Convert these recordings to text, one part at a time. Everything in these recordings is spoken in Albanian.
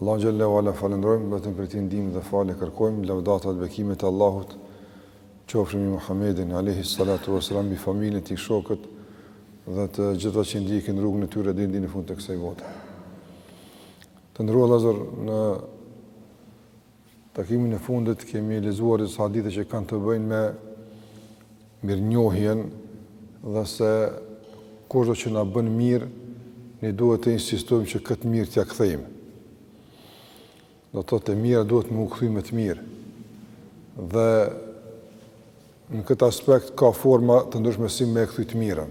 Allahun xhelle ue ala falënderojmë, vetëm prej Tij ndihmë dhe falje kërkojmë, lavdata dhe bekimet e Allahut qofshin mbi Muhamedin alejhi salatu ue selam, mbi familjen e tij, shokët dhe të gjithë ata që ndjekin rrugën e tyre deri në fund të kësaj bote. Të nderuar vëllezër në Takimin e fundit kemi lexuar disa hadithe që kanë të bëjnë me mirënjohjen dhe se kushdo që na bën mirë, ne duhet të insistojmë që këtë mirë t'ia kthejmë. Do të thotë e mira duhet me u kthy me të mirë. Dhe në këtë aspekt ka forma të ndryshme si me e kthy të mirën.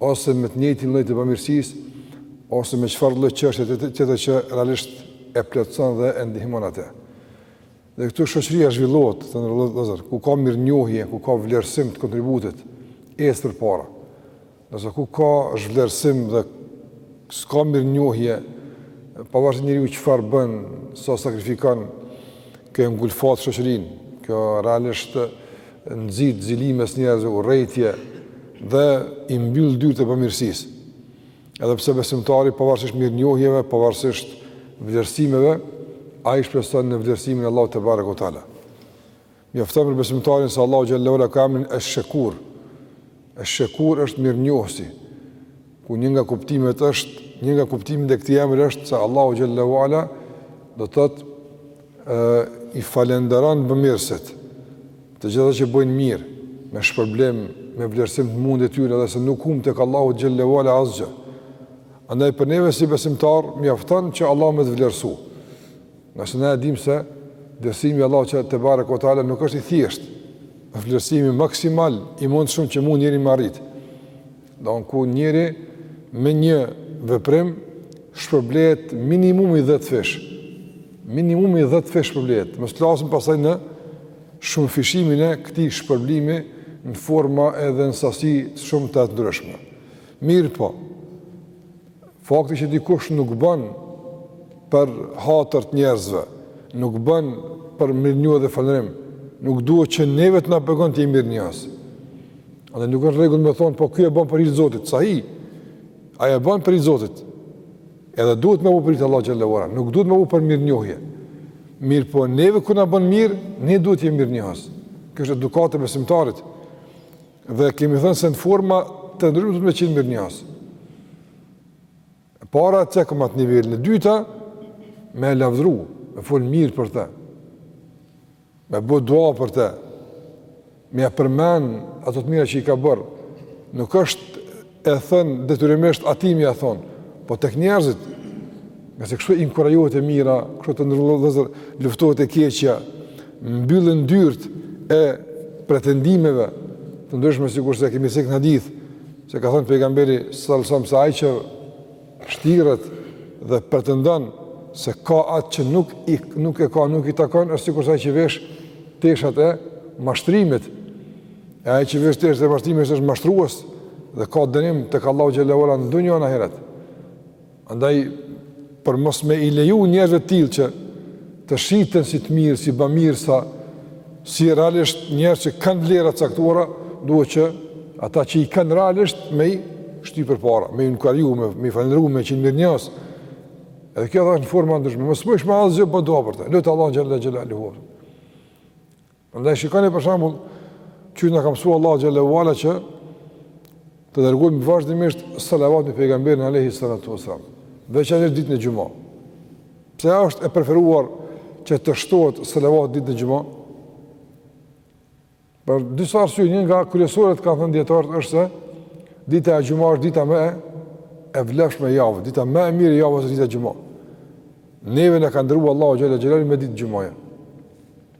ose me të njëjtin lloj të bamirësisë, ose me çfarë lloj çështje tjetër që realisht e plotëson dhe e ndihmon atë. Dhe këtu shoqëria zhvillohet, të nderuar vëllezër, ku ka mirënjohje, ku ka vlerësim të kontributit, ec përpara. Ndërsa ku ka zhvlerësim dhe s'ka mirënjohje, pavarësisht njeriu çfarë bën, sa sakrifikon, kjo e ngulfat shoqërinë, kjo realisht nxit zili mes njerëzve, urrejtje dhe i mbyll dyert e bamirësisë. Edhe pse besimtari pavarësisht mirënjohjeve, pavarësisht vlerësimeve, ai shpreson në vlerësimin e Allahut tebareke ue teala. Mjafton për besimtarin se Allahu xhelle ue ala ka emrin Esh-Shekur, Esh-Shekur është mirënjohësi, ku një nga kuptimet është, një nga kuptimet e këtij emri është se Allahu xhelle ue ala do të thotë i falënderon bamirësit, të gjithë ata që bëjnë mirë, me shpërblim, me vlerësim të mundit të tyre dhe se nuk humb tek Allahu xhelle ue ala asgjë. Andaj për neve si besimtarë mjafton që Allahu me të vlerësu. Ngase na e dimë se vlerësimi i Allahut tebareke ue teala nuk është i thjeshtë, është vlerësimi maksimal i mundshëm që mund njeri me arrit. Aty ku njeri me një veprim shpërblehet minimumi 10 fish. Minimumi 10 fish shpërblehet. Mos flasim pastaj në shumëfishimin e këtij shpërblimi në forma edhe në sasi shumë të ndryshme. Mirëpo, Fakti që dikush nuk bën për hatër të njerëzve, nuk bën për mirënjohje dhe falënderim, nuk duhet që neve të na pengon të jemi mirënjohës. Andaj nuk është rregull me thonë po ky e bën për hir të Zotit, sahi ai e bën për hir të Zotit. Edhe duhet me bo për hir të Allahut xhelle ue ala, nuk duhet me bo për mirënjohje. Mirëpo neve kur na bën mirë, ne duhet të jemi mirënjohës. Kjo është edukata e besimtarit. Dhe kemi thënë se në forma të ndryshme duhet me qenë mirënjohës. E para të cekëm atë nivel, e dyta me e lavdru, me folë mirë për te, me bo dua për te, me e përmen ato të mira që i ka bërë. Nuk është e thënë detyrimisht atij me ja thon, po tek njerëzit, ngase kështu inkurajohet e mira, kështu të ndërlodhëzër, luftohet e keqja, mbyllen dyrt e pretendimeve, të ndryshme sikurse kemi cek në hadith, se ka thënë pejgamberi salallahu alejhi selem se ai që shtiret dhe pretendon se ka atë që nuk, i, nuk e ka, nuk i takon, është sikurse ai që vesh teshat e mashtrimit, E ai që vesh teshat e mashtrimit është mashtrues dhe ka dënim tek Allahu xhele ue ala në dunja e n'ahiret. Andaj për mos me i leju njerëzve të tillë që të shiten si të mirë, si bamirës, si realisht njerëz që kanë vlera të caktuara, duhet që ata që i kanë realisht me i shty përpara, me i inkuraju, me i falënderu, me qenë mirënjohës. Edhe kjo është në formë ndryshme. Mos më shma asgjë po dua për të. Lut Allahu xhalla xhalla luhu. Andaj shikoni për shembull që na ka mësuar Allahu xhele ue ala që të dërgojmë vazhdimisht salavat mbi pejgamberin alayhi salatu wasalam, veçanërisht ditën e xhumës. Pse ajo është e preferuar që të shtohet salavati ditën e xhumës? Për disa arsye, një nga kryesoret kanë thënë dijetarët është se dita e xhumës është dita më e vlefshme e javës, dita më e mirë e javës është dita e xhumës. Neve na ka nderua Allahu xhalla xhelali me ditë xhumaja.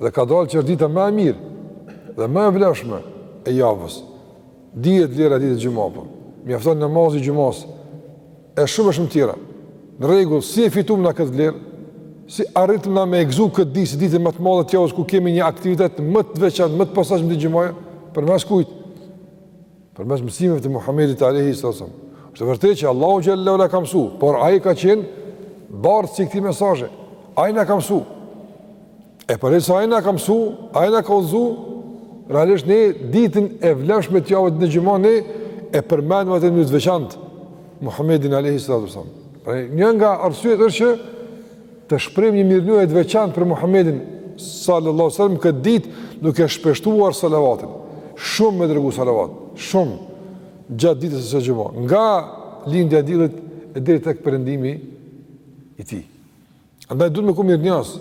Dhe ka dalë që është dita më e mirë dhe më e vlefshme e javës. Dihet vlera e ditës xhuma, po. Mjafton namazi i xhumës e shumë shumë tjera. Në rregull, si e fituam na këtë vlerë? Si arritëm na me e gëzu këtë ditë si ditën më të madhe të javës ku kemi një aktivitet më të veçantë, më të posaçëm ditë xhumaja? Përmes kujt? Përmes mësimeve të Muhamedit alayhi salatu wasalam, është vërtet që Allahu xhele ue ala ka mësu, por ai ka qenë bartësi i këtij mesazhi. Ai na ka mësu. E përderisa ai na ka mësu, ai na ka udhëzu, realisht ne ditën më të vlefshme të javës në xhuman ne e përmendim atë në mënyrë të veçantë Muhamedin alayhi salatu wasalam. Pra një nga arsyet është që Të shprehim një mirënjohje të veçantë për Muhamedin sallallahu alaihi wasallam këtë ditë duke shpeshtuar salavatin. Shumë me dërgu salavat, shumë gjatë ditës së xhuma. Nga lindja e diellit e deri tek perëndimi i tij. Andaj duhet me kon mirënjohës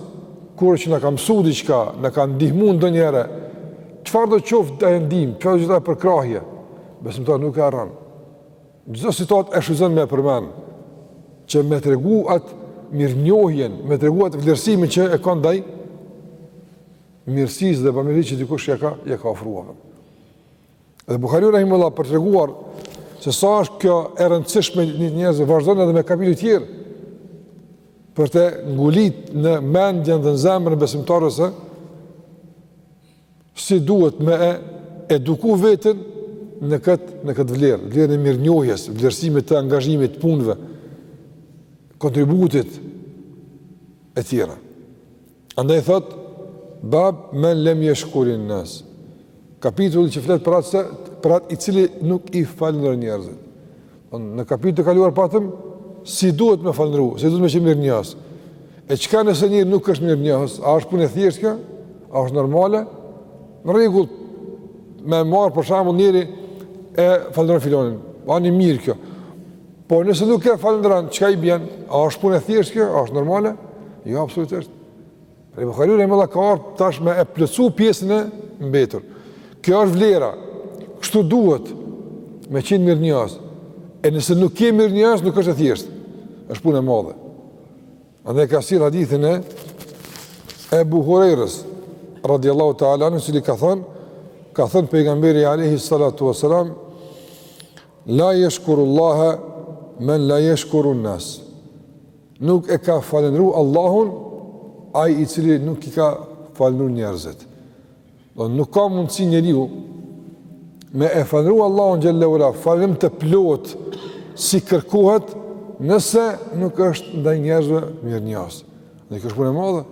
kujt që na ka mësuar diçka, na ka ndihmuar ndonjëherë. Çfarëdo qoftë ajo ndihmë, çfarëdo qoftë ajo përkrahje, besimtari nuk e harron. Çdo situatë e shfrytëzon me e përmend që me tregu atë mirënjohjen, me tregu atë vlerësimin që e ka ndaj mirësisë dhe bamirësisë që dikush ja ka ja ka ofruar. Dhe Buhariu rahimullahu për të treguar se sa është kjo e rëndësishme në njerëz vazhdon edhe me kapitujt e tjerë për ta ngulit në mendjen dhe në zemrën e besimtarëve se si duhet me e eduku veten në këtë, në këtë vlerë, vlerën e mirënjohjes, vlerësimit të angazhimit të punëve, kontributit, e tjera. Andaj thot, bab men lem jeshkurin nas. Kapitulli që flet për atë, për atë i cili nuk i falënderon njerëzit. Në kapitullin e kaluar patëm si duhet me falëndru, si duhet me qenë mirënjohës. E çka nëse njeri nuk është mirënjohës, a është punë e thjeshtë kjo? A është normale? Në rregull, me marr për shembull njeri e falëndron filanin. Ani mirë kjo. Po nëse nuk e falëndron, çka i bjen? A është punë e thjeshtë kjo? A është normale? Jo, absolutisht. E Buhariu rahimehullah ka ardhë tash me e plotësu pjesën e mbetur. Kjo është vlera, kështu duhet me qenë mirënjohës. E nëse nuk je mirënjohës, nuk është e thjeshtë. është punë e madhe. Andaj e ka sjellë hadithin e Ebu Hurejrës, radiallahu ta'ala anhu, i cili ka thënë, ka thënë pejgamberi Alejhi Salatu Veselam, la jeshkurullaha men la jeshkurun nas. Nuk e ka falëndëruar Allahun ai i cili nuk i ka falëndëruar njerëzit. Do nuk ka mundësi njeriu me e falëndëruar Allahun xhelle ue ala falënderim të plot si kërkohet nëse nuk është ndaj njerëzve mirënjohës. Dhe kjo është punë e madhe.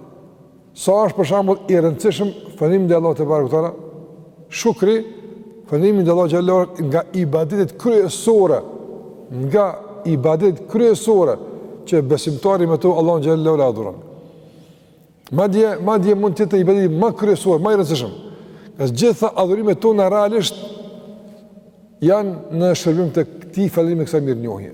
Sa është për shembull i rëndësishëm falënderimi ndaj Allahut tebareke ue teala, shukri, falënderimi ndaj Allahut xhelle ue ala nga ibadetet kryesore, nga ibadetet kryesore që besimtari me to Allahun xhelle ue ala adhuron. Madje, madje mund të jetë ibadeti ma kryesor, ma i rëndësishëm. Ngase gjitha adhurimet tona realisht janë në shërbim të këtij falënderimi kësaj mirënjohje.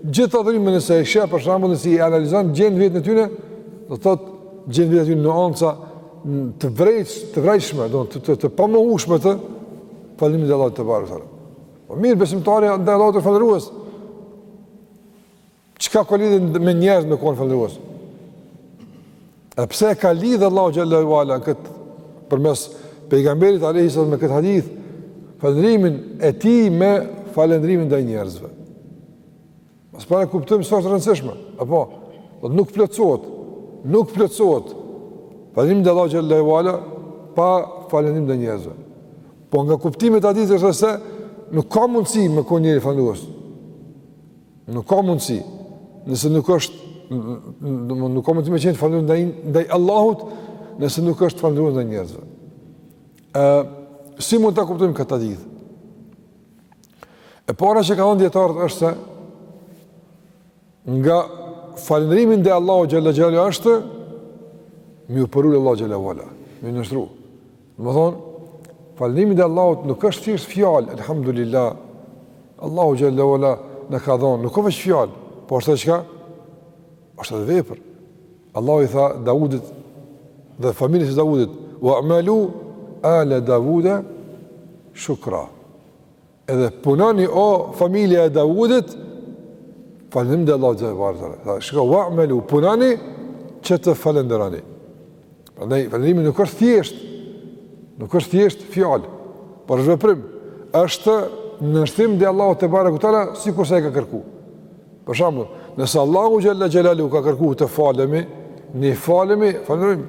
Gjithë këto adhurime nëse e sheh, për shembull nëse i analizon gjen në veten e tyne, do të thotë gjen në veten e tyne nuanca të vrejtës, të vrejtshme, do të, të, të pamohueshme të, falënderimit ndaj Allahut tebareke ue teala. Po mirë, besimtari ndaj Allahut është falënderues. Çka ka lidhje me njerëz me kon falënderues? E pse e ka lidhë Allahu xhelle ue ala në këtë përmes pejgamberit alejhi selam me këtë hadith, falendrimin e tij me falendrimin ndaj njerëzve. Më së pari kuptojmë sa është e rëndësishme, apo, dhe nuk plotësohet, nuk plotësohet, falendrimi ndaj Allahut xhelle ue ala pa falendrimin ndaj njerëzve. Po nga kuptimet e hadithit është edhe se, nuk ka mundësi me konë njeri falendrues. Nuk ka mundësi, nëse nuk është, nuk ka mundësi me qenë falëndrues ndaj, ndaj Allahut, nëse nuk është falëndrues ndaj njerëzve. E, si mund ta kuptojmë këtë hadith? E para që kanë thënë dijetarët është se, nga falëndrimi ndaj Allahut xhel-le xhelaluhu është, me iu përul Allahut xhel-le ue ala, me iu nënshtru. Domethënë, falëndrimi ndaj Allahut nuk është thjesht fjalë, elhamdulillah. Allahu xhel-le ue ala na ka dhënë, nuk ka veç fjalë, po është çka? Është edhe vepër. Allahu i tha Daudit dhe familjes së Daudit, "Wa amalu ala Dauda shukra." Edhe punoni o familja e Davudit, falënderim ndaj Allahut tebareke ue teala. Çka, wa amalu, punoni që të falenderoni. Prandaj falenderimi nuk është thjesht, nuk është thjesht fjalë, por është veprim. Është nënshtrim ndaj Allahut tebareke ue teala, sikurse e ka kërku. Për shembull, nëse Allahu xhel-le xhelaluhu ka kërku të falemi, ne falemi, falenderojmë.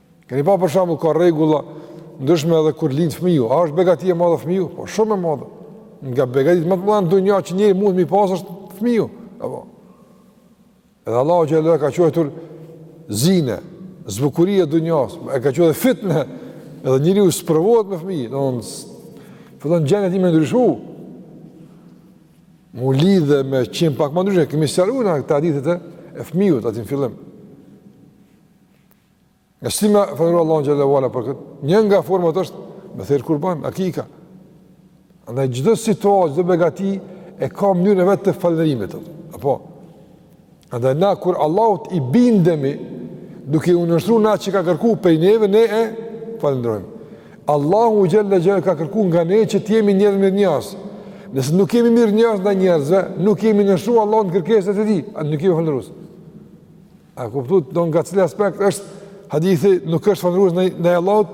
Keni pa për shembull ka rregulla të ndryshme edhe kur lind fëmiu, a është begati e madhe fëmiu? Po shumë e madhe. Nga begatit më të mëdha në dunja që njeri mundet me i pasë është fëmiu. Apo. Edhe Allahu xhel-le ue ala e ka quajtur zine, zbukuri e dunjas, e ka quajtur fitnë. Edhe njeriu sprovohet me fëmijë, domthonë fillon jeta e tij me ndryshu. M'u lidhë me qenë pak më ndryshe, kemi sqaru në këto hadithet e fëmijut, aty në fillim. Nga si me falëndru Allahun xhel-le ue ala për këtë, një nga format është me therë kurban, akika. Andaj çdo situatë, çdo begati, e ka mënyrën e vet të falëndrimit. Apo? Andaj na, kur Allahut i bindemi, duke iu nënshtru në atë që ka kërku prej neve, ne e falëndrojmë. Allahu xhel-le xhelaluhu ka kërku nga ne që të jemi njerëz mirënjohës. Nëse nuk jemi mirënjohës ndaj njerëzve, nuk i jemi nënshtru Allahut në kërkesat e tij, atëherë nuk jemi falëndrues. A kuptuat pra nga cili aspekt është hadithi nuk është falëndrues ndaj ndaj Allahut?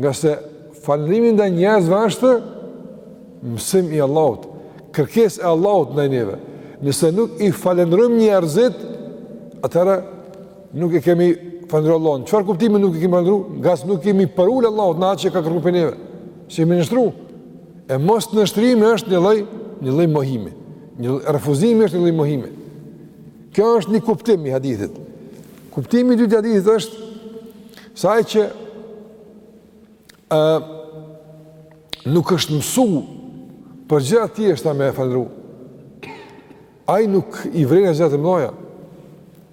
Ngase falëndrimi ndaj njerëzve është mësim i Allahut, kërkesë e Allahut ndaj neve. Nëse nuk i falënderojmë njerëzit, atëherë nuk e kemi falënderuar Allahun. Çfarë kuptimi nuk e kemi falënderuar? Ngase nuk i jemi përul Allahut në atë që ka kërkuar prej neve. S'i jemi nënshtru. E mosnënshtrimi është një lloj, një lloj mohimi. Një refuzimi është një lloj mohimi. Ky është një kuptim i hadithit. Kuptimi i dytë i hadithit është se ai që ë nuk është mësu për gjëra të thjeshta me falëndru. Ai nuk i vren as gjërat e mëdha.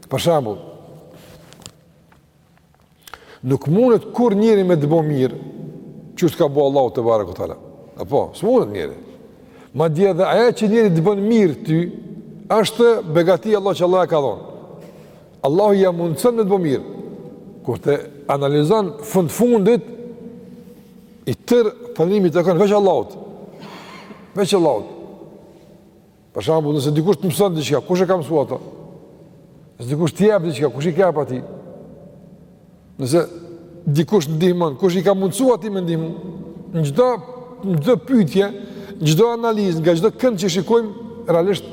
Për shembull, Nuk mundet kurrë njeri me të bo mirë, qysh të ka bo Allahu tebareke ue teala. A po, s'mundet njeri. Madje edhe ajo që njeri të bon mirë ty, është begati Allah që Allah e ka dhonë. Allahu ja mundëson me të bo mirë. Kur ta analizon fund fundit, i tërë falënderimi i takon veç Allahut. Veç Allahut. Për shembull, nëse dikush të mëson diçka, kush e ka msu atë? Nëse dikush të jep diçka, kush i ka jap atij? Nëse dikush ndihmon, kush i ka mundësu atij me ndihmu? Në çdo në çdo pyetje, në çdo analizë, nga çdo kënd që shikojmë, realisht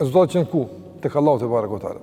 rezultati të çon ku tek Allahu tebareke ue teala.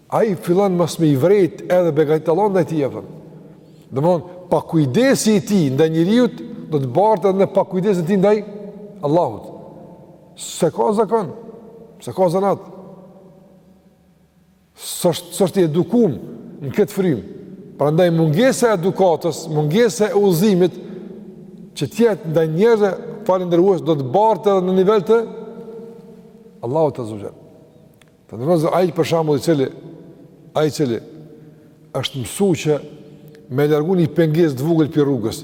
Ai fillon mos me i vrejt edhe begatitë e Allahut ndaj tij apo. Domthon pakujdesia e tij ndaj njeriut do të bartë edhe në pakujdesinë e tij ndaj Allahut. S'e ka zakon, s'e ka zanat. S'është s'është i edukum në këtë frymë. Prandaj mungesa e edukatës, mungesa e udhëzimit që të jetë ndaj njerëzve falënderues do të bartë edhe në nivel të Allahut azza Të nderuar ai për shembull i cili, ai i cili, është mësu që me largu një pengesë të vugël prej rrugës,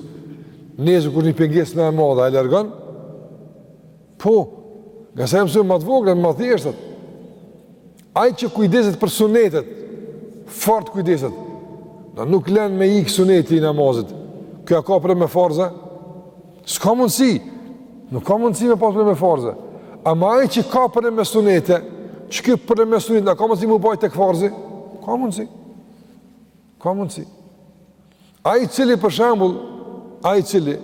nëse ka një pengesë ma e madhe, a e largon, po, ngase është mësu me të voglat, ma të thjeshtat, ai që kujdeset për sunetet, fort kujdeset, e nuk len me ikë suneti i namazit, ky a ka problem me farze, S'ka mundësi, nuk ka mundësi me pas problem me farze. Ama ai që ka problem me sunete, që ka problem me sunete, a ka mundësi me u bajt te farzi? Ka mundësi. Ka mundësi. Ai i cili për shembull, ai i cili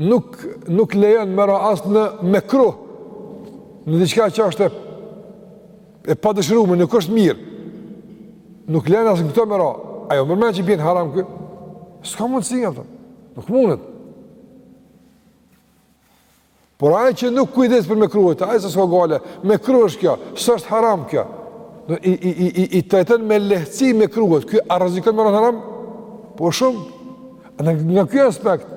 nuk nuk lejon me ra as në mekruh. Në diçka që është e, e padëshirume, nuk është mirë. Nuk lejon as në këto me ra. A ju merr mendja që bjen në haram ky. S'ka mundësi apo. Nuk mundet. Por ai që nuk ka kujdes për mekruhet, ai s'ka gajle, mekruh është kjo, s'është haram kjo. Do i i i i i trajton me lehtësi mekruhet. Ky a rrezikon me ra në haram? Po shumë. Në në ky aspekt,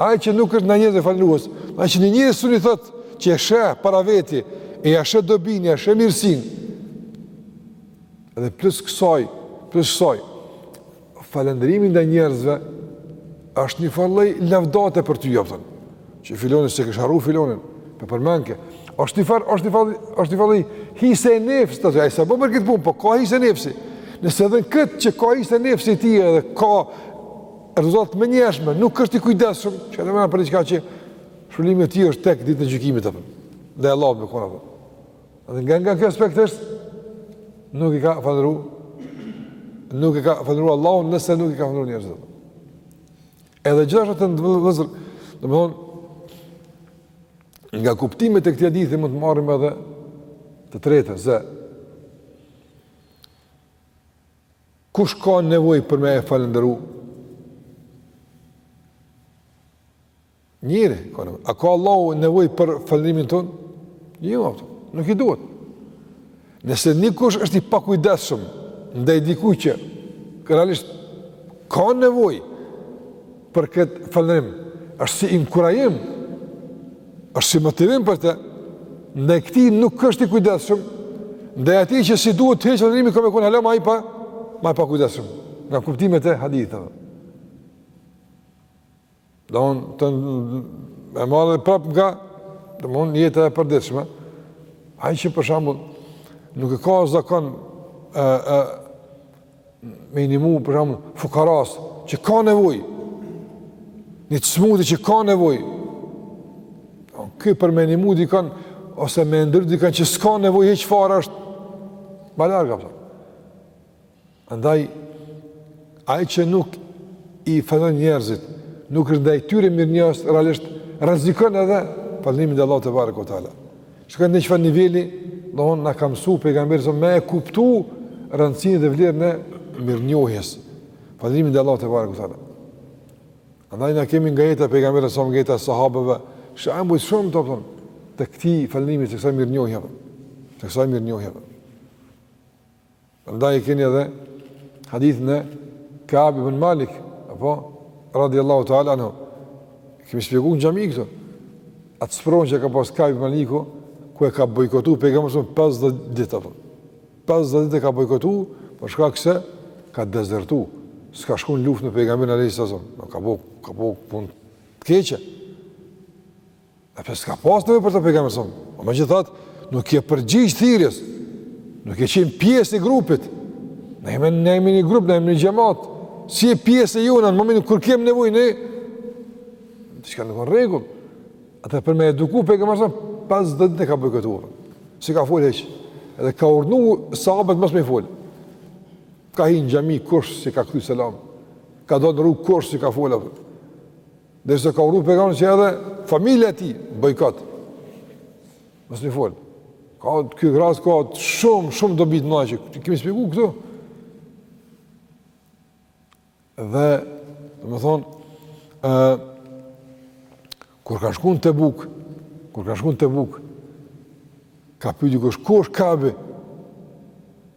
ai që nuk është ndaj njerëzve falënderues, ai që njeriun si me thonë që e sheh para veti, e ja sheh dobinë, ja sheh mirësinë. Dhe plus kësaj, plus kësaj, Falënderimi ndaj njerëzve është një farë lloj lavdate për ty, apo jo. Që filoni s'e kish harru filonin, po e përmendke. Është një farë, është një farë, është një farë hise e nefsit, sa po bon për këtë punë, po ka hise nefsi. Nëse edhe këtë që ka hise nefsi ti edhe ka rezultate të menjëhershme, nuk është i kujdesshëm, qysh më për diçka që shpërblimi i tij është tek dita e gjykimit apo. Ndaj Allahut me konë. Dhe nga nga kjo aspekt është, nuk i ka falënderu, nuk e ka falënderu Allahun nëse nuk i ka falënderu njerëzit. Edhe gjithashtu të nderuar vëllezër, domethënë, nga kuptimet e këtij hadithi mund të marrim edhe të tretën, se kush ka nevojë për me e falënderu, Njeriu ka. A ka Allahu nevojë për falënderimin tonë? Jo, Allahut nuk i duhet. Nëse nikush është i pakujdesshëm ndaj dikujt që realisht ka nevojë për këtë falënderim, është si inkurajim, është si motivim për të, ndaj këtij nuk është i kujdesshëm, ndaj atij që s'i duhet hiç falënderimi ka me kon hala ma i pa ma i pakujdesshëm. Nga kuptimet e haditheve. Domethënë e marrë edhe prapë nga, domethënë jeta e përditshme, ai që për shembull, nuk e ka zakon e, e, me i nimu për shembull, fukarasë, që ka nevojë, një të smuti që ka nevojë, ky për me i nimu dikan, ose me nderu dikan që s'ka nevojë hiç fare është, ma larg, apo. Andaj, ai që nuk i falënderon njerëzit, nuk është ndaj tyre mirënjohës, realisht, rrezikon edhe falënderimin ndaj Allahut tebareke ve teala. Shkon në njëfarë niveli, domethënë na ka mësu pejgamberi alejhi selam me e kuptu rëndësinë dhe vlerën e mirënjohjes. Falënderimin ndaj Allahut tebareke ve teala. Andaj ne kemi nga jeta e pejgamberit alejhi selam nga jeta e sahabëve, shembuj shumë të pëtëm të këtij falënderimi të kësaj mirënjohjeje. Të kësaj mirënjohjeje. Prandaj e keni edhe hadithin e Ka'b ibn Malik, apo radiallahu ta'ala anhu. Kemi shpjegu në xhami këtu. Atë sprovën që ka pas Ka'b ibn Maliku, ku e ka bojkotu pejgamberi alejhi selam 50 ditë apo. 50 ditë e ka bojkotu, për shkak se ka dezertu. S'ka shku në luftë me pejgamberin alejhi selam. Ka bo ka bo punë të keqe. A pse s'ka pas nevojë për të pejgamberi alejhi selam? Po megjithatë, nuk je përgjigj thirrjes. Nuk je qenë pjesë e grupit. Ne jemi ne jemi një grup, ne jemi një xhamat. S'je pjesë e jona, në momentin kur kem nevojë ne. Ti shkon në rregull. Atë për me eduku pejgamberi alejhi selam 50 ditë e ka bojkotu. S'i ka fol hiç. Edhe ka urdhnu sahabët mos me i fol. Ka hi në xhami kush s'i ka kthy selam. Ka dal në rrugë kush s'i ka fol atë. Derisa ka urdhëru pejgamberi që edhe familja e tij bojkot. Mos me i fol. Ka ky rast ka shumë shumë dobi të mëdha që kemi shpjegu këtu. Dhe, domethonë, ë kur ka shku në Tebuk, kur ka shku në Tebuk, ka pyt dikush ku është Kabi.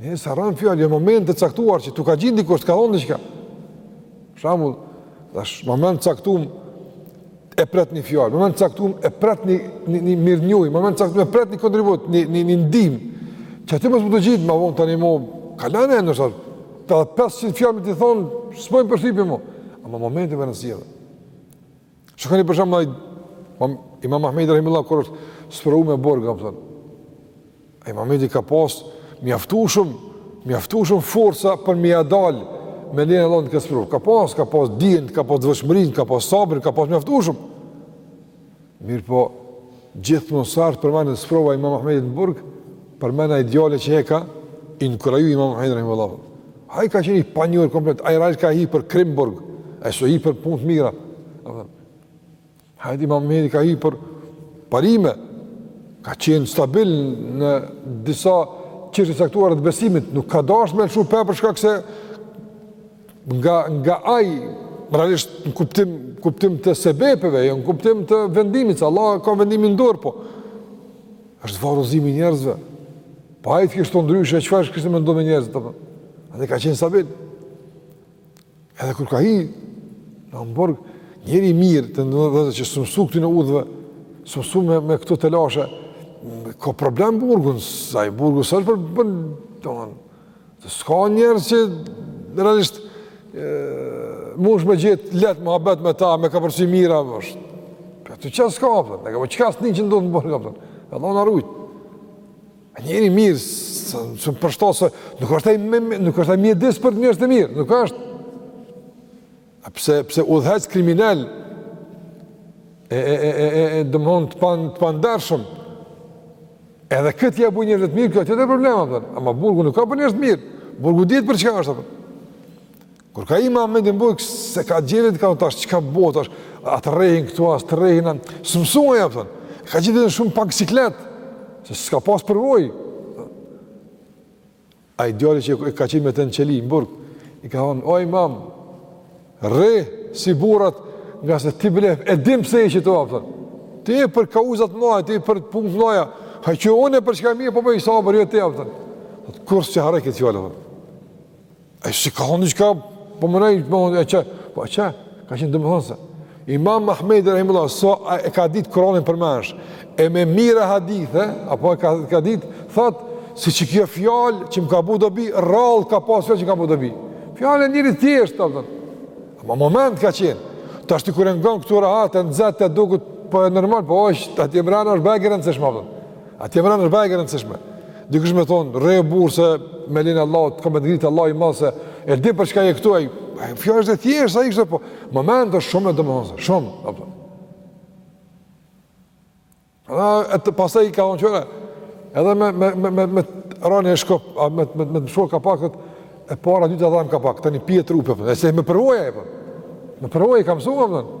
Ne s'e harron fjalën në një moment të caktuar që t'u ka gjind dikush, të ka thonë diçka. Për shembull, tash moment të caktuar e pret një fjalë, moment të caktuar e pret një një, një mirënjohje, moment të caktuar e pret një kontribut, një një, një ndihmë. Qaty mos me t'u gjind, ma vonë tani mo kalon e në sot. Edhe 500 fjalë me t'i thonë, s'bojnë përshtypje mo. Ama momenti më rëndësishëm. Shikoni për shembull ai Imam, Imam Ahmedi rahimullah kur është sprovu me burg, a kupton. Ai Imam Ahmedi ka pas mjaftueshëm, mjaftueshëm forca për me ia dal me lejen e Allahut në këtë sprovë. Ka pas, ka pas dijen, ka pas devotshmërinë, ka pas sabrin, ka pas mjaftueshëm. Mirëpo, gjithmonë sa herë të përmendet sprova e Imam Ahmedit në burg, Përmendet ai djali që e ka inkuraju Imam Ahmedin rahimullahu. Ai ka qenë i panjohur komplet. Ai realisht ka hi për krim n'burg, ai s'o hi për punë të mira. Ai Imam Ahmedi ka hi për parime. Ka qenë stabil në disa çështje të caktuara të besimit, nuk ka dasht me lëshu pe për shkak se nga nga ai realisht në kuptim kuptim të sebepeve, jo në kuptim të vendimit, se Allahu e ka vendimin në dorë po. Është varë udhëzimi i njerëzve. Po ai të kish thonë ndryshe, çfarë kishte me ndodh me njerëzit, a kupton? Edhe ka qenë stabil. Edhe kur ka hi në burg, njeri i mirë të ndonëse që s'u msu këtyne udhëve, s'u msu me me këto telashe, ka problem burgun, se ai burgu s'është, a kupton, domthon, S'ka njerëz që realisht munësh me gjet lehtë muhabet me ta, me ka përsi mira, është. Aty çka s'ka, a kupton, e çka s'ndodh në burg, a kupton, e Allahu na rujtë. A njeri mirë, s'i përshtatet se, nuk është ai mjedis për njerëz të mirë, nuk është. A pse pse udhëheqës kriminal? E e e e e, e domthon të pan të pandershëm. Edhe këtë ia bojnë njerëzve të mirë, kjo është problem, a kupton? Ama burgu nuk a për njerëz të mirë. Burgu dihet për çka është, a kupton? Kur ka hi Imam Ahmedi n'burg s'e ka gjet veten, tash çka bohet tash, a t'rrehin këtu a s'të rrehin, s'u msu, a kupton? E ka gjet veten shumë pak në siklet se s'ka pas përvojë. Ai djali që e ka qenë me të në qeli, në burg, i ka thonë, o imam, rri si burrat ngase ti bile, e dim pse je këtu, a kupton. Ti je për kauza t'mdhaja, ti je për punë t'mdhaja, ha që unë për çka kam hi e po bëj sabër, jo ti, a kupton. Kurrë s'e ka harru këtë fjalë, e s'i ka thonë diçka, po mendoj, po e që, po e që, ka qenë domethonë se. Imam Ahmedi rahimullah so e ka ditë Kur'anin përmendsh e me mijëra hadithe apo e ka ka ditë thot siç kjo fjalë që më ka bo dobi rrallë ka pas fjalë që ka bo dobi. Fjala e njerit t'thjesht apo. Ama moment ka qenë. Tash ti kur e ngon këtu rahat e nxehtë të duket po e normal po është atje mbrena është bajagi e rëndësishme apo. Atje mbrena bajagi e rëndësishme. Dikush me thonë, rri burrë se me lejen e Allahut ka me të ngritë Allahu i madh se, e di për çka je këtu, e, fjala është e thjeshtë, sa kështu po, moment është shumë domethënëse, shumë, apo. Pra, e pastaj i ka onë qëre, edhe me, me, me, me, me rani e shkop, a, me, me, me, me shkop ka pak, e para do të dhamb ka pak, tani pihet trupi, e se me përvojë apo, me përvojë e kam shumë, apo.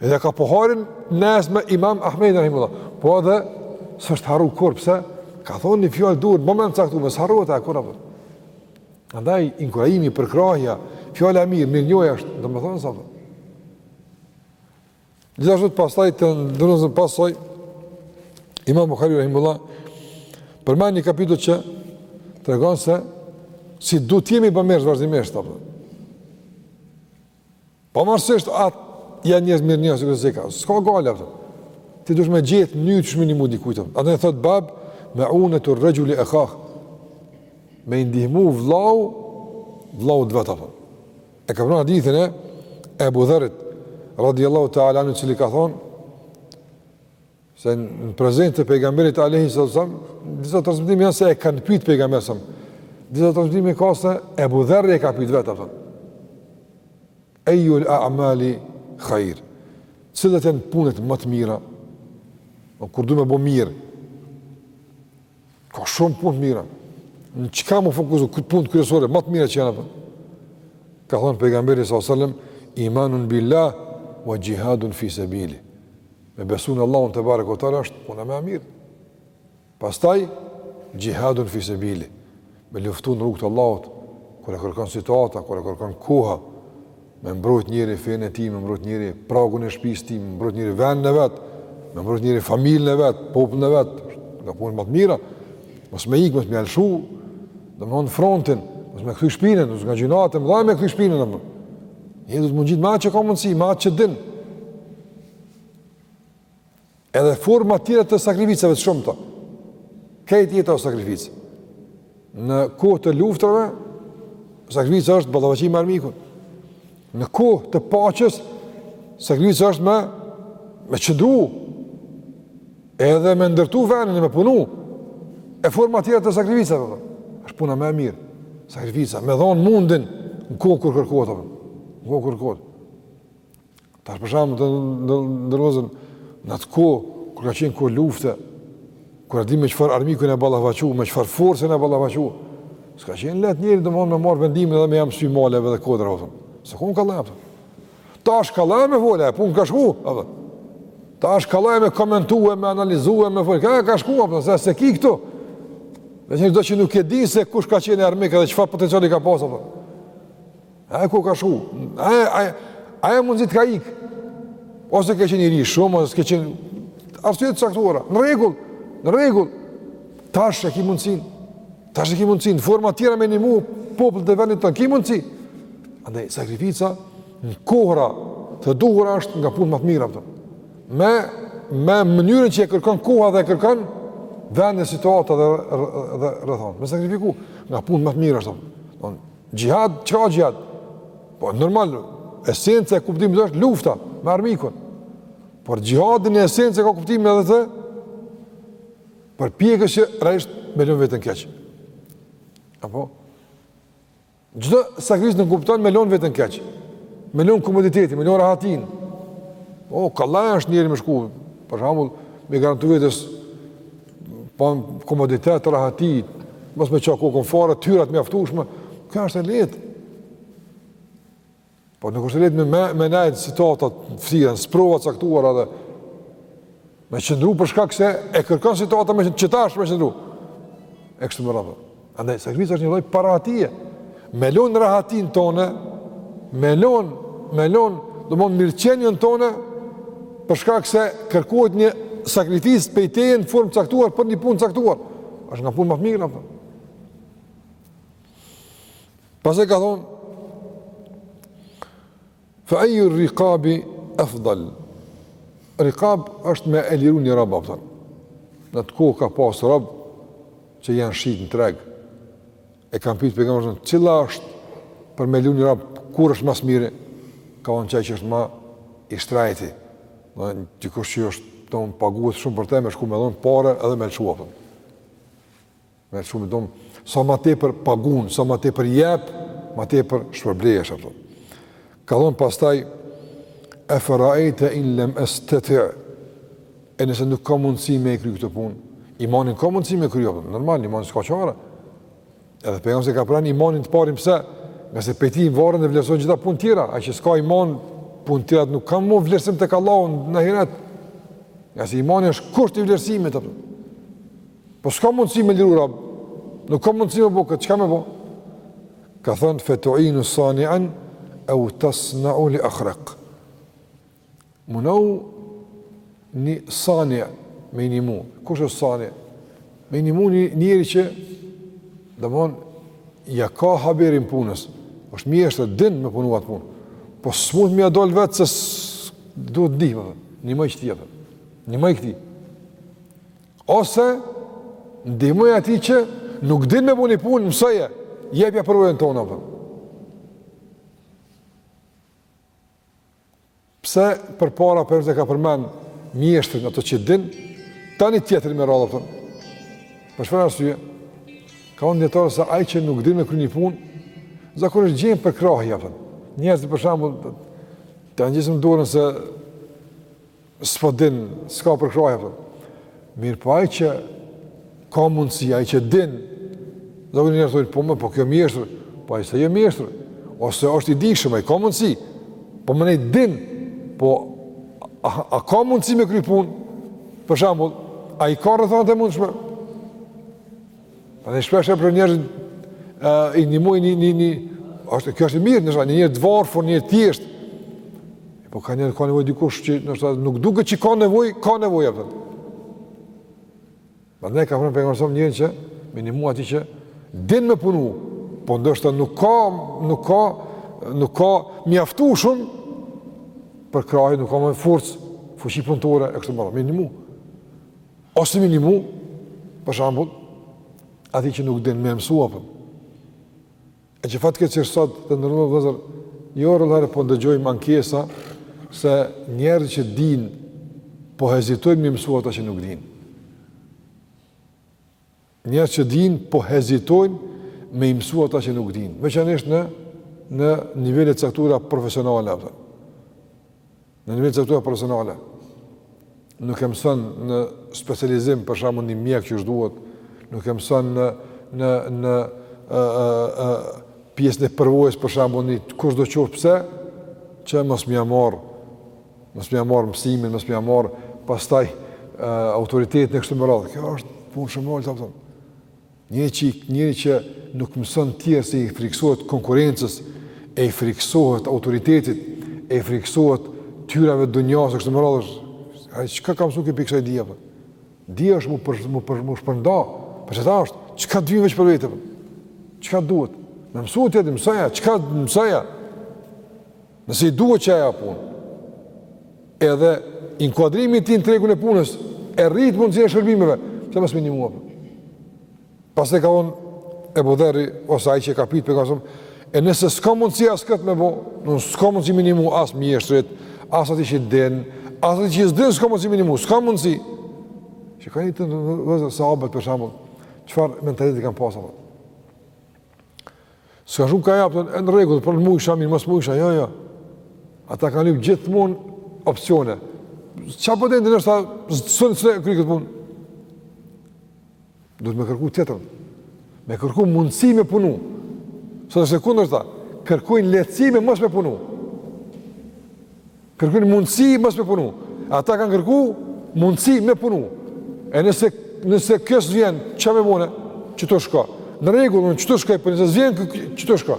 Edhe ka poharin në esme imam Ahmedin Rahimullah. Po edhe s'është harru kurrë, pse? Ka thonë një fjalë t'duhur, n'moment t'caktum, s'harrohet ajo kurrë apo. Andaj, inkurajimi, përkrahja, fjala e mirë, mirënjohja është, domethonë apo. Gjithashtu pastaj të nderuar vllazën pastaj, imam Bukhari Rahimullah, përmen një kapitull që tregon se si duhet t'jemi bamirës vazhdimisht, apo. Pamarrësisht a janë njerëz mirënjohës që zeka. S'ka gajle apo. Ti duhet me gjetë mënyrë qysh me i nimu dikujt. Atë thot bab maunetu rrexhuli ekhah. Me i ndihmu vllau vllaut t'vet apo. E ka përmend hadithin e Abu Dharrit radiallahu ta'ala anhu i cili ka thonë Se në prezencë të pejgamberit alayhi sallam, disa transmetime janë se e kanë pyet pejgamberin. Disa transmetime ka se Abu Dharr e ka pyet vetë apo. Ayyul a'mali khair. Cilat janë punët më të mira? O po kur du me bo mirë? Ka shumë punë të mira. Në çka me u fokusu këto punët kryesore më të mira që janë apo? Ka thënë pejgamberi sallallahu alajhi wasallam, imanun billah wa jihadun fi sabilillah Me besu në Allahun tebareke ue teala është puna ma e mirë. Pastaj, xhihadun fi sebili, me luftu në rrugë t'Allahut, kur e kërkon situata, kur e kërkon koha, me mbrojt njeri fenë e tij, me mbrojt njeri pragun e shpis tij, me mbrojt njeri venin e vet, me mbrojt njeri familjen e vet, popullin e vet, nga punët më të mira, mos me ikë, mos me e lëshu, domethonë frontin, mos me kthy shpinën, osht nga gjynahet e mëdhaja me kthy shpinën, domethonë. Njeri duhet me gjithë me atë që ka mundësi, me atë që din, Edhe forma tjera të sakrificave të shumta. Krejt jeta o sakrificë. Në kohë të luftrave, sakrificë është ballafaqimi me armikun. Në kohë të paqes, sakrificë është me, me qëndru. Edhe me ndërtu venin, me punu. E forma tjera të sakrificave. është puna më e mirë. Sakrifica, me dhonë mundin në kohë kur kërkohet. Në kohë kur kërkohet. Tash për shembull do në ndërozën në atë kohë kur ka qenë kohë lufte, kur e di me çfarë armiku me u ballafaqu, me çfarë force me u ballafaqu. S'ka qenë lehtë njeri të vonë me marr vendimin dhe me ia msy maleve dhe kodrave apo. Se ku kollaj. Tash kollaj me fol, a po ka shku apo. Tash kollaj me komentu, me analizu, me fol. Ka ka shku apo se se ki këtu. Dhe që do që nuk e di se kush ka qenë armik dhe çfarë potenciali ka pasur. Ai ku ka shku? Ai, ai, ai mundësisht ka ik? Ose ke qenë i ri shumë, ose ke qenë... Arsye të caktuara, në rregull, në rregull. Tash e ki mundësinë, tash e ki mundësinë, në forma tjera me i ndihmu popullit dhe vendit tonë, ki mundësi. Andaj, sakrifica në kohra të duhura është nga punët më të mira, a kupton. Me, me mënyrën që e kërkon koha dhe e kërkon vendi, situata dhe, dhe, dhe rrethana. Me sakrifiku nga punët më të mira, a kupton. Xhihad, çka është xhihad? Po normal, esenca e kuptimit është lufta me armikun. Por xhihadi në esencë ka kuptimin edhe të përpjekjes që realisht me lënë veten keq. Apo? Çdo sakrificë nënkupton me lënë veten keq. Me lënë komoditetin, me lënë rahatinë. O, kollaj është njeri me shku, për shembull, me garantu vetes pa komoditet, rahati, mos me ça kokën fare, të hyrat e mjaftueshme, kjo është e lehtë. Po nuk është e lehtë me, me nejt në situata të vështira, në sprova të caktuara edhe, me qëndru për shkak se e kërkon situata me qëndru, qitash me qëndru, e kështu me radhë. Andaj, sakrifica është një lloj parahatie, me lonë rahatinë tonë, me lonë, me lonë, domethënë mirëqenjën tonë, për shkak se kërkohet një sakrificë prej teje në formë të caktuar, për një punë të caktuar. është nga punët më të mira, a kupton. Pastaj ka thonë, Fa ayyu riqabi afdal. Riqab është me e liru një rob, a kupton. Në atë kohë ka pas rob që janë shit në treg. E kanë pyet pejgamberin, "Cila është për me liru një rob kur është më së miri?" Ka thënë qaj që është më i shtrajti. Do të thotë dikush që është të paguhet shumë për të, me shku me dhonë pare edhe me lëshu. Me lëshu domethënë, sa më tepër pagun, sa më tepër jep, më tepër shpërblehesh apo. Ka thonë pastaj e faraita in lam astati. E nëse nuk ka mundësi me i kry këto punë, imanin ka mundësi me kry, normal, imanin s'ka çare. Edhe pejgamberi e ka përmend imanin të parin pse, ngase prej tij varen dhe vlerësohen gjitha punët tjera, ai që s'ka iman, punët tjera nuk kanë me u vlerësu tek Allahu në ahiret, ngase imani është kusht i vlerësimit, a kupton. Po s'ka mundësi me liru rob, nuk ka mundësi me bo këtë, çka me bo? Ka thënë, fe tuinu sanian, eu tasnau li akhrek. Munou një sani me i nimu. Kush është sani? Me i nimu një njeri që, domethon, ja ka haberin punës, është mjeshtër dhe din me punu atë punë. Po s'mund me ja dol vetë se duhet ndihmë, nimoj qëtij, e nimoj këtij. Ose ndihmoj atij që nuk din me bo një punë, mësoje, jepja përvojën tonde, kupton. Pse përpara për nëse ka përmend mjeshtrin atë që din, tani tjetrin me radhë, kupton. Për çfarë arsye, kanë thënë dijetarët se ai që nuk din me kry një punë, zakonisht gjen përkrahje, kupton. Njerëzit për shembull, ta ngjisin dorën se S'po din, s'ka përkrahje, kupton. Mirëpo ai që ka mundësi, ai që din, zakonisht njerëz thojnë, po më, po ky o mjeshtër, po ai se o mjeshtër, ose është i dijshëm, ai ka mundësi, po më nejtë din, po a, a ka mundësi me kry punë, për shembull, a i ka rrethanat e mundshme, Pra ne shpeshherë njerëzit i ndihmojmë një një një kjo është e mirë, një njeri të varfër, një njeri të thjeshtë. Po ka njerëz ka nevojë dikush që ndoshta nuk duket që ka nevojë, ka nevojë apo. Pra ne e kemi njërën që me i nimu atij që din me punu, po ndoshta nuk ka nuk ka nuk ka mjaftueshëm përkrahje nuk ka më forcë, fuqi punëtore e kështu me radhë. Me i nimu. Ose me i nimu, për shembull, atij që nuk din me e mësu, kupton. E që fatkeqësisht sot të nderuar vëllezër, jo rrallëherë po ndëgjojmë ankesa se njerëz që dinë po hezitojnë me i mësu ata që nuk dinë. Njerëz që dinë po hezitojnë me i mësu ata që nuk dinë, veçanërisht në në nivele të caktuara profesionale, kupton. Në nivele të caktuara profesionale. Nuk e mëson në specializim për shembull një mjek qysh duhet, nuk e mëson në në në ë ë ë pjesën e përvojës për shembull një kushdo të qoftë pse që mos me ia marr mos me ia marr mësimin, mos me ia marr pastaj autoritetin e kështu me radhë. Kjo është punë shumë e ultë, kupton. Njeri që njeri që nuk mëson të tjerë se i friksohet konkurrencës, e i friksohet autoritetit, e i friksohet detyrave të dunjas e kështu me radhë. Ai çka ka mësuar këpik sa i di apo? Dija është për me u për me u shpërnda. Po çfarë është? Çka di veç për veti? Çka duhet? Me mësu ti, mësoja, çka mësoja? Nëse i duhet qajo punë, edhe inkuadrimi i tij në tregun e punës, e rrit mundësinë e shërbimeve, çka mos me i nimu, a po. Pastaj ka thonë Ebu Dherri, ose ai që ka pytë, po ka e nëse s'ka mundësi as këtë me bo, nëse s'ka mundësi me i nimu as mjeshtrit, as atij qi din, as atij qi s'din, s'ka mundësi me i nimu, s'ka mundësi. Që ka një të në vëllezër, sahabët për shembull, çfarë mentaliti kanë pasë, a po. S'kam çka jap, e në rregull, po në mujsha mirë, mos mujsha, jo, jo. Ata kanë lypë gjithmonë opsione. Ça po të është ta zëmë s'e kry këtë punë? Duhet me kërku tjetrën. Me kërku mundësi me punu. Sot është e kundërta, kërkojnë lehtësime mos me punu. Kërkojnë mundësi mos me punu. Ata kanë kërku mundësi me punu. E nëse, nëse kjo s'vjen, ça me bo ne? Qitu shko? Në rregull, unë qitu shkoj, po nëse s'vjen, qitu shko?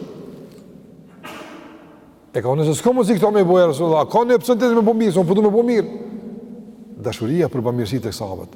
E ka nëse s'ka mundësi këto me i bo, ja Resulullah, ka një opsion tjetër me bo mirë, se po du me bo mirë. Dashuria për bamirësi tek sahabët.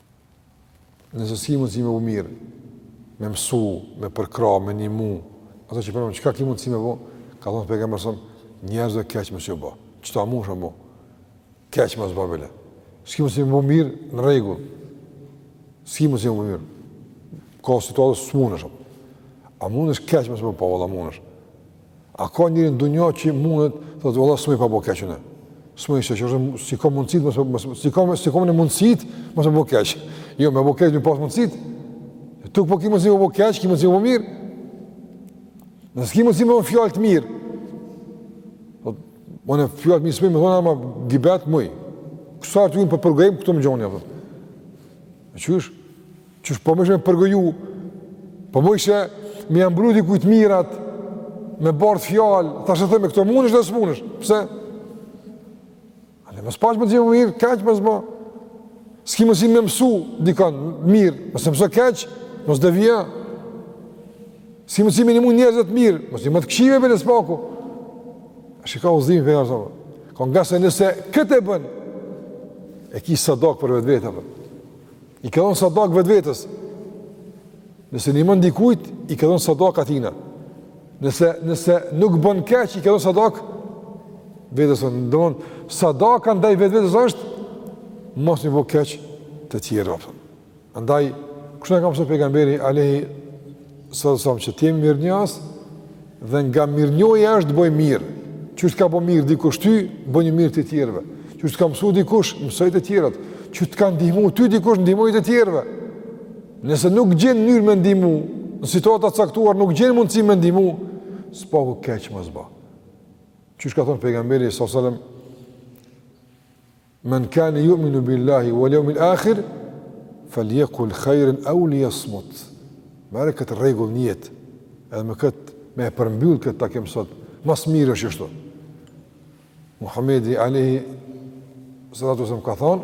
Nëse s'ki mundësi me bo mirë, me mësu, me përkrah, me nimu, ato që përmendëm, çka ki mundësi me bo, ka thonë Pejgamberi a.s., njerëzve keq mos ju bo, qita munesh me bo, keq mos bo bile. S'ki mundësi me bo mirë, në rregull, s'ki mundësi me bo mirë, ka situata s'munesh më, a munesh keq mos me bo, po, vallah munesh, A ka njeri në dunja që mundet, thotë, vallah, s'muj pa bo keq une. S'muj, qysh, s'i ka mundësit, mos, mos, s'i ka, s'i kam unë mundësit mos me bo keq. Jo, me bo keq, mi pas mundësit. Tek po ki mundësit me bo keq, ki mundësit me bo mirë. Nëse ki mundësit me bo fjalë të mirë. Thotë, unë fjalë të mirë s'muj me thonë, ama gibet muj. Kësar të ju në përpërgëjmë, këtu më gjonja, thotë. E qysh? Qysh po mujshe me përgoju, po mujshe me ja mblu dikujt mirat, me bartë fjalë, tash them, këto munesh edhe s'munesh, pse? A në mos paç me të gjithë më mirë, keq mos bo. S'ki mundësi me mësu dikon, mirë, mos mëso keq, mos devijo. S'ki mundësi me i nimu njerëzit mirë, mos një më të këshive për në spaku. A s'ka udhëzim për njerëz, ka nga se nëse këtë e bënë, e ki sadakë për vetvete, I ke dhënë sadakë vetvetes. Nëse i nimon dikujt, i ke dhënë sadakë atina. Nëse, nëse nuk bën keq, i ke dhënë sadak vetës. Dhe mund, sadak kanë daj vetë vetës është, mos me i bo keq të tjerëve. Andaj, kështu na ka msu Pejgamberi, alejhi salatu selam, që t'jemi mirënjohës, Dhe nga mirënjohja është bëj mirë. Qysh të ka bëj mirë dikush ty, bëj mirë të tjerëve. Qysh të ka mësu dikush, mësoj të tjerët. Qysh të ka ndihmu ty dikush, ndihmoju të tjerëve. Nëse nuk gjen mënyrë me ndihmu, në situata të caktuar nuk gjen mundësi me ndihmu, së paku keq mos bë. Qysh ka thënë pejgamberi sallallahu alajhi wasallam, Men kane yu'minu billahi wal yawmil akhir falyakul khayran aw liyasmut. Merr këtë rregull në jetë. Edhe me kët me e përmbyll kët takim sot. Ma së miri është kështu. Muhamedi alayhi salatu wasallam ka thon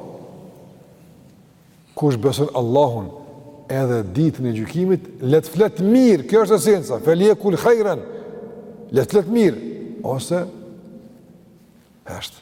kush beson Allahun edhe ditën e gjykimit, le të flet mirë, kjo është esenca, felie kul hajran, le të flet mirë, ose, hesht,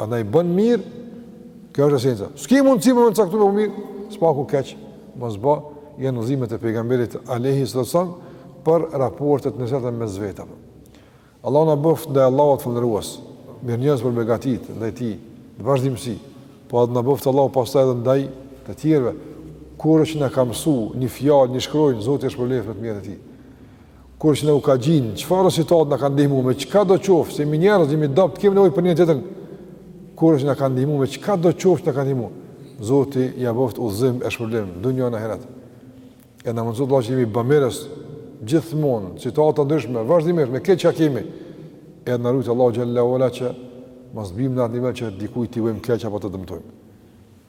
Andaj bën mirë, kjo është esenca. S'ke mundësi në momente të caktuara me bo mirë, së paku keq mos bë, janë udhëzimet e pejgamberit alayhi sallam për raportet ndërmjet veti. Allah na bëftë ndaj Allahut falënderues, mirënjohës për begatitë e tij, në vazhdimësi. Po edhe na bëftë Allahu pastaj edhe ndaj të tjerëve. Kushdo që na ka mësuar një fjalë, një shkronjë, Zoti e shpërbleftë me të mirat e tij. Kushdo që na u ka gjind, çfarëdo situate na ka ndihmu, me çkado qoftë, se jemi njerës, jemi të dobët, kemi nevojë për njëri-tjetrin, kushdo që na ka ndihmu, me çkado qoftë, na ka ndihmu, Zoti ia bëftë udhëzim e shpërblim, në dunja, në ahiret, e na mundësoftë Allahu që të jemi bamirës, gjithmonë, në situata të ndryshme, vazhdimisht, me këtë që kemi, edhe na rujtë Allahu xhel-le ue ala, që mos bim në atë nivel që dikujt t'i bëjmë keq apo ta dëmtojmë.